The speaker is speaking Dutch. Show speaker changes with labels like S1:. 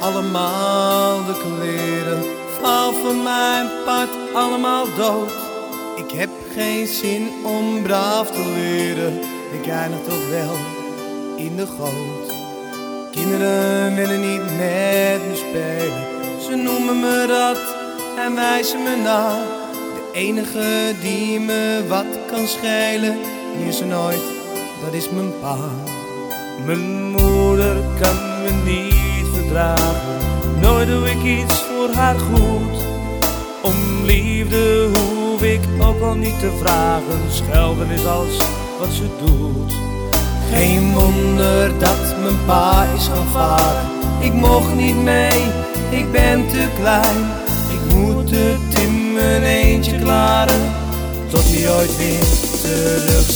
S1: allemaal de kleren. Val van mijn part allemaal dood. Ik heb geen zin om braaf te leren. Ik eindig toch wel in de goot. Kinderen willen niet met me spelen. Ze noemen me rat en wijzen me na. De enige die me wat kan schelen, is er nooit, dat is mijn pa.
S2: Mijn moeder kan me niet Nooit doe ik iets voor haar goed. Om liefde hoef ik ook al niet te vragen. Schelden is alles wat ze doet.
S1: Geen wonder dat mijn pa is gaan varen. Ik mocht niet mee, ik ben te klein. Ik moet het in mijn eentje klaren, tot hij ooit weer terug